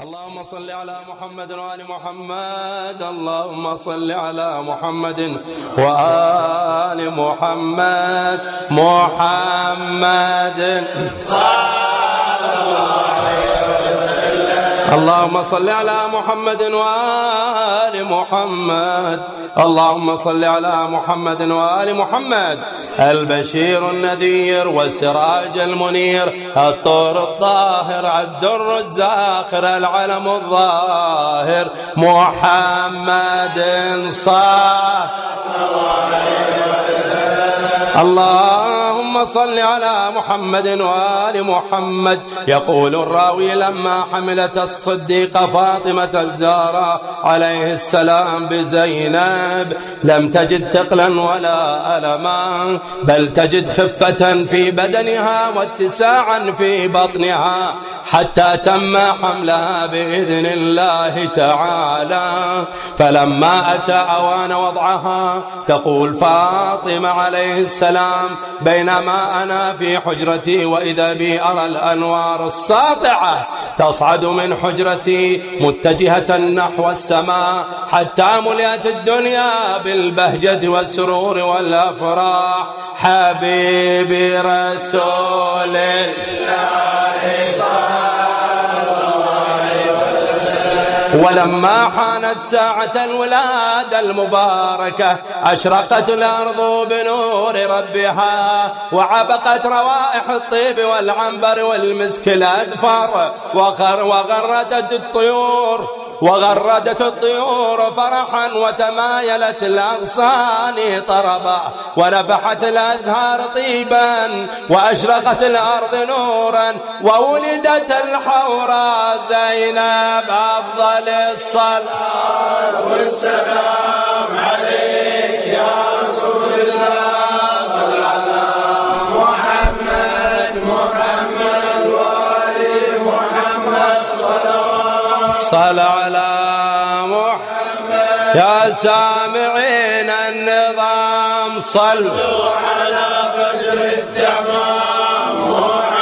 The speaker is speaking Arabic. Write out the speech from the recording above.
اللهم صل على محمد وآل محمد. اللهم صل على محمد وآل محمد. محمد. صلى اللهم صل على محمد وآل محمد. اللهم صل على محمد وآل محمد. البشير النذير والسراج المنير. الطور الطاهر الدر الزاخر العلم الظاهر. محمد صلى الله عليه وسلم. الله صل على محمد وآل محمد. يقول الراوي لما حملت الصديقة فاطمة الزهراء عليه السلام بزينب لم تجد ثقلا ولا ألما بل تجد خفة في بدنها واتساعا في بطنها حتى تم حملها بإذن الله تعالى. فلما أتى أوان وضعها تقول فاطمة عليه السلام بينما بينما أنا في حجرتي وإذا بي أرى الأنوار الساطعة تصعد من حجرتي متجهة نحو السماء حتى ملئت الدنيا بالبهجة والسرور والأفراح. حبيبي رسول الله صلى ولما حانت ساعة الولادة المباركة أشرقت الأرض بنور ربها وعبقت روائح الطيب والعنبر والمسك الأذفر وغردت الطيور وغردت الطيور فرحا وتمايلت الأغصان طربا ونفحت الأزهار طيبا وأشرقت الأرض نورا وولدت الحوراء زينب أفضل الصلاة والسلام. صل على محمد. يا سامعين النظام صل. على بدر محمد.